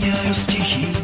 napełniają stichy.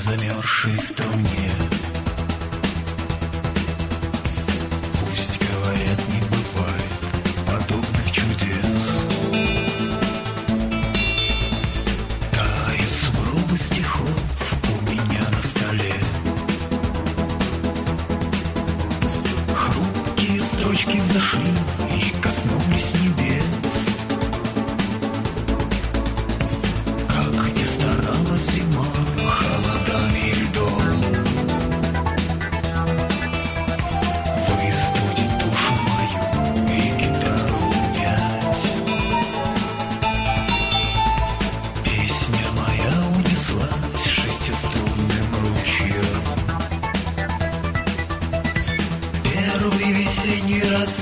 Замерзшей струне. Пусть говорят, не бывает подобных чудес. Тают сугробы стихов у меня на столе. Хрупкие строчки взошли и коснулись небес. Как ни старалась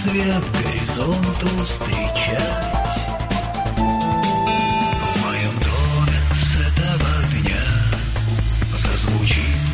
свет горизонту встречать. В моем доме с этого дня зазвучит